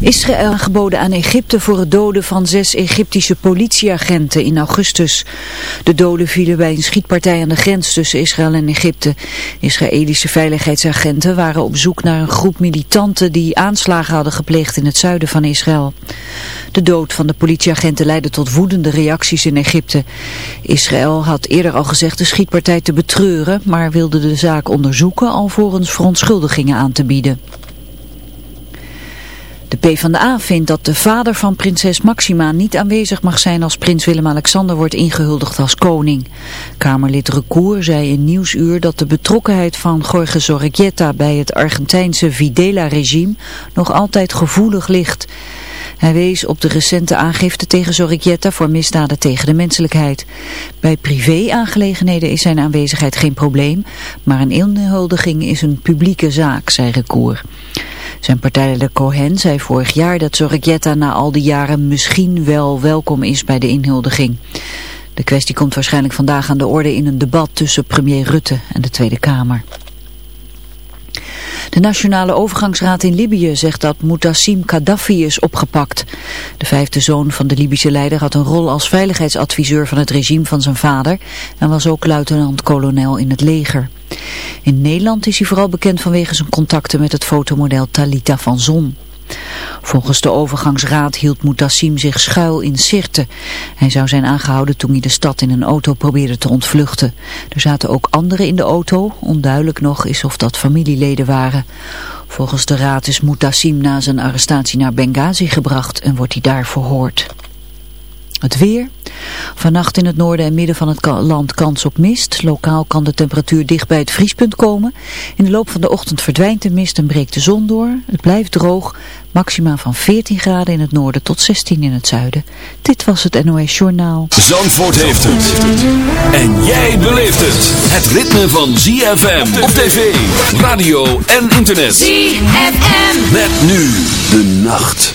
Israël aangeboden aan Egypte voor het doden van zes Egyptische politieagenten in augustus. De doden vielen bij een schietpartij aan de grens tussen Israël en Egypte. Israëlische veiligheidsagenten waren op zoek naar een groep militanten die aanslagen hadden gepleegd in het zuiden van Israël. De dood van de politieagenten leidde tot woedende reacties in Egypte. Israël had eerder al gezegd de schietpartij te betreuren, maar wilde de zaak onderzoeken alvorens verontschuldigingen aan te bieden. De PvdA vindt dat de vader van prinses Maxima niet aanwezig mag zijn als prins Willem-Alexander wordt ingehuldigd als koning. Kamerlid Recour zei in Nieuwsuur dat de betrokkenheid van Jorge Zorreguieta bij het Argentijnse Videla-regime nog altijd gevoelig ligt. Hij wees op de recente aangifte tegen Zorricchietta voor misdaden tegen de menselijkheid. Bij privé-aangelegenheden is zijn aanwezigheid geen probleem, maar een inhuldiging is een publieke zaak, zei Recour. Zijn partijleider Cohen zei vorig jaar dat Zorricchietta na al die jaren misschien wel welkom is bij de inhuldiging. De kwestie komt waarschijnlijk vandaag aan de orde in een debat tussen premier Rutte en de Tweede Kamer. De Nationale Overgangsraad in Libië zegt dat Mutassim Gaddafi is opgepakt. De vijfde zoon van de Libische leider had een rol als veiligheidsadviseur van het regime van zijn vader en was ook luitenant-kolonel in het leger. In Nederland is hij vooral bekend vanwege zijn contacten met het fotomodel Talita van Zon. Volgens de overgangsraad hield Mutassim zich schuil in Sirte. Hij zou zijn aangehouden toen hij de stad in een auto probeerde te ontvluchten. Er zaten ook anderen in de auto. Onduidelijk nog is of dat familieleden waren. Volgens de raad is Mutassim na zijn arrestatie naar Benghazi gebracht en wordt hij daar verhoord. Het weer. Vannacht in het noorden en midden van het land kans op mist. Lokaal kan de temperatuur dicht bij het vriespunt komen. In de loop van de ochtend verdwijnt de mist en breekt de zon door. Het blijft droog. Maxima van 14 graden in het noorden tot 16 in het zuiden. Dit was het NOS Journaal. Zandvoort heeft het. En jij beleeft het. Het ritme van ZFM op tv, radio en internet. ZFM. Met nu de nacht.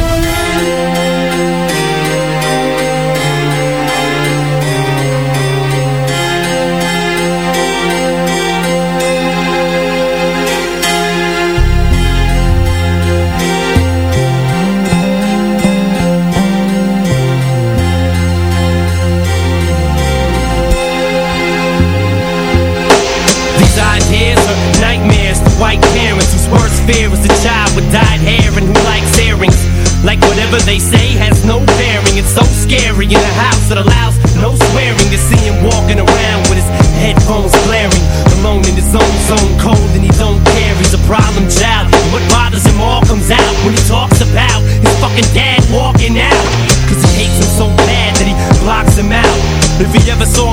In a house that allows no swearing You see him walking around with his headphones blaring. Alone in his own zone, cold and he don't care. He's a problem child. What bothers him all comes out when he talks about his fucking dad walking out. Cause he hates him so bad that he blocks him out. If he ever saw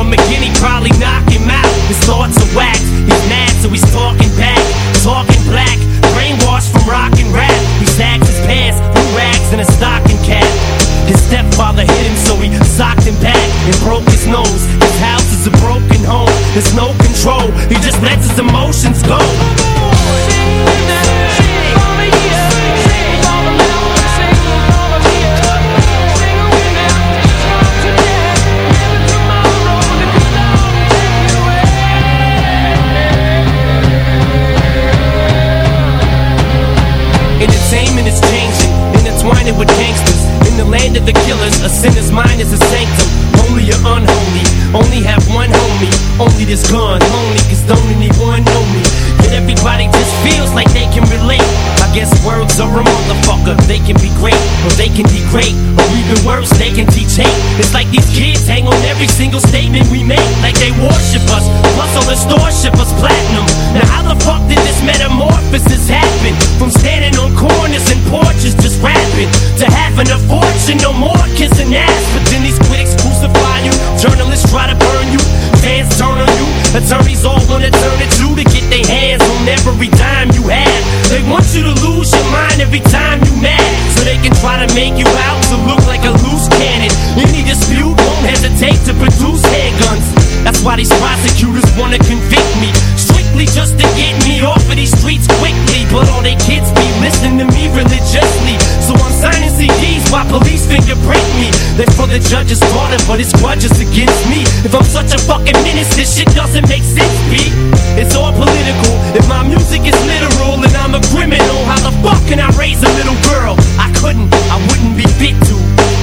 it's grudges against me. If I'm such a fucking menace this shit doesn't make sense, B. It's all political. If my music is literal and I'm a criminal. How the fuck can I raise a little girl? I couldn't, I wouldn't be fit to.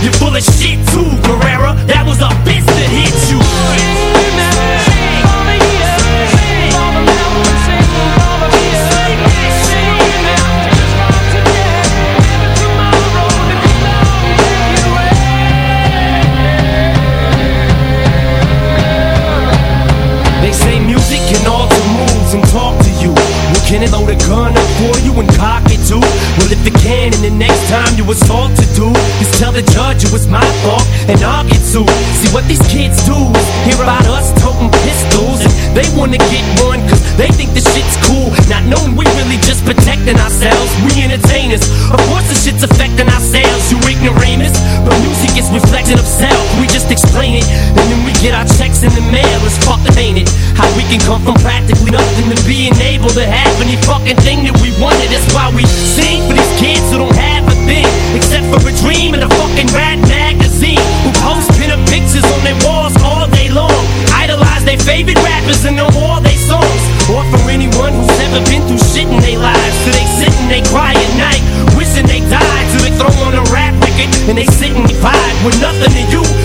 You're full of shit It load a gun up for you and cock it too? Well, if it can, the next time you assault to do is tell the judge it was my fault and I'll get sued. See what these kids do is hear about us toting pistols and they wanna get one cause they think the shit's cool. Not knowing we really just protecting ourselves. We entertainers. Of course the shit's affecting our sales, you ignoramus. But music is reflection of self. We just explain it. And then we get our checks in the mail. It's fucking ain't it? How we can come from practically nothing to being able to have any fucking thing that we wanted. That's why we sing for these kids who don't have a thing. Except for a dream and a fucking rat magazine. Who post pinup pictures on their walls all day long. Idolize their favorite rappers and know all their songs. Or for anyone who's never been through shit in their lives. So they sit and they cry at night. Wishing they died. So they throw on a rap record and they sit and vibe with nothing to you.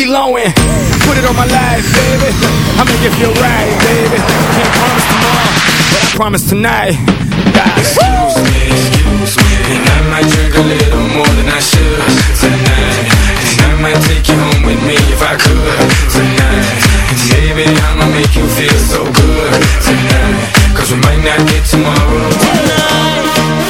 Lindsay Lohan. Put it on my life, baby. I make it feel right, baby. Can't promise tomorrow, but I promise tonight. God. Excuse me, excuse me, and I might drink a little more than I should tonight. And I might take you home with me if I could tonight. And baby, I'ma make you feel so good tonight. Cause we might not get tomorrow. Give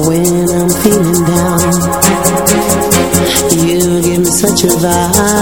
When I'm feeling down. You give me such a vibe,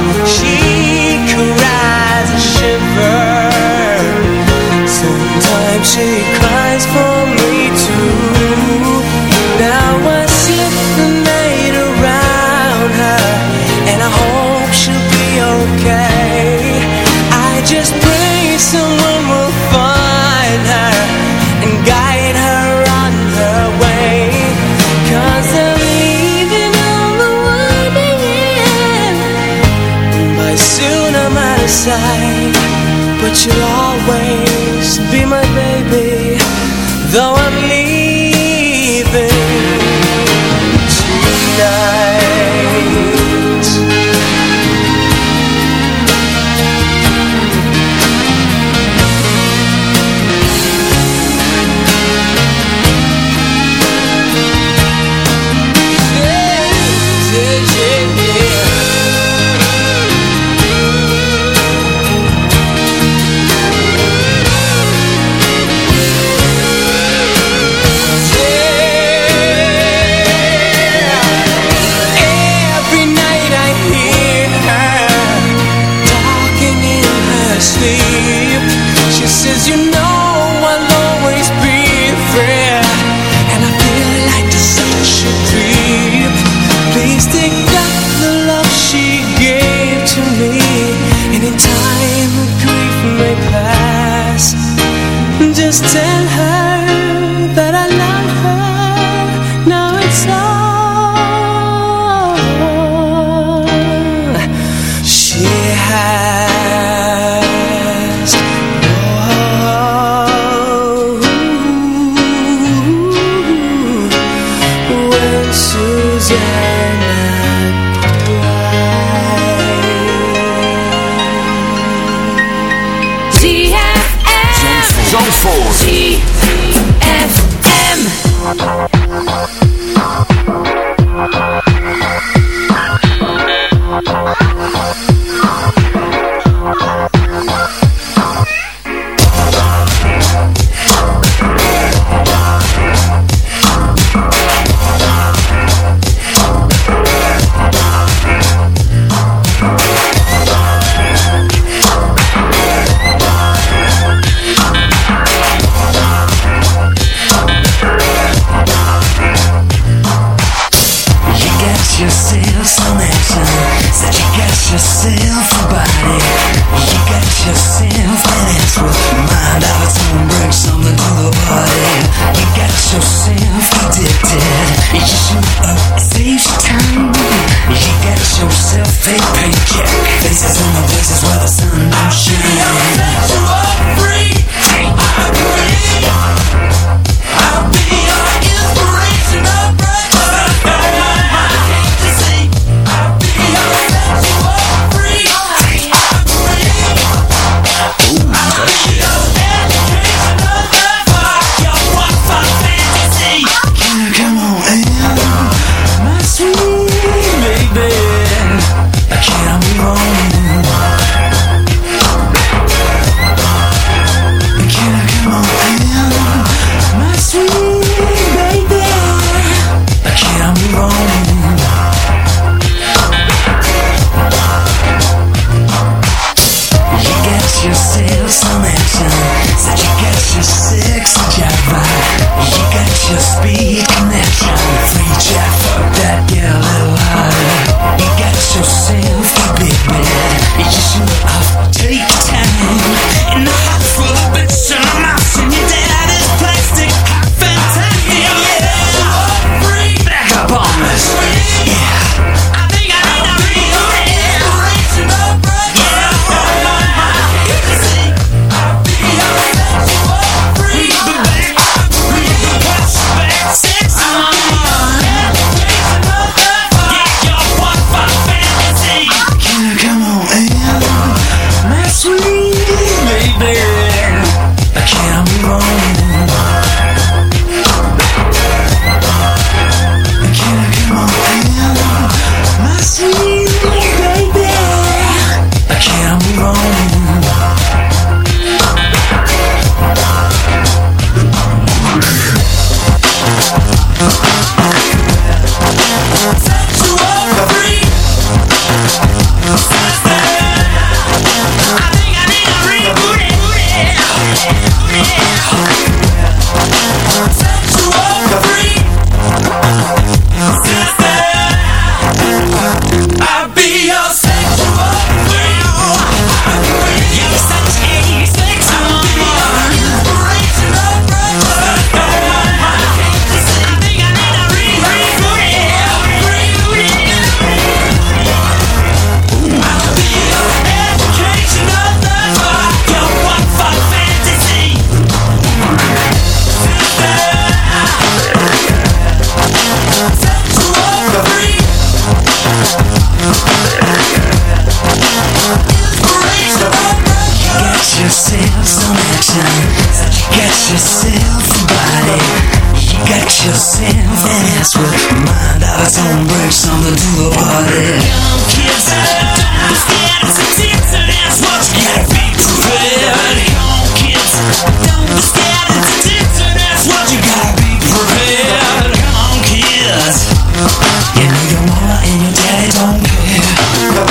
care.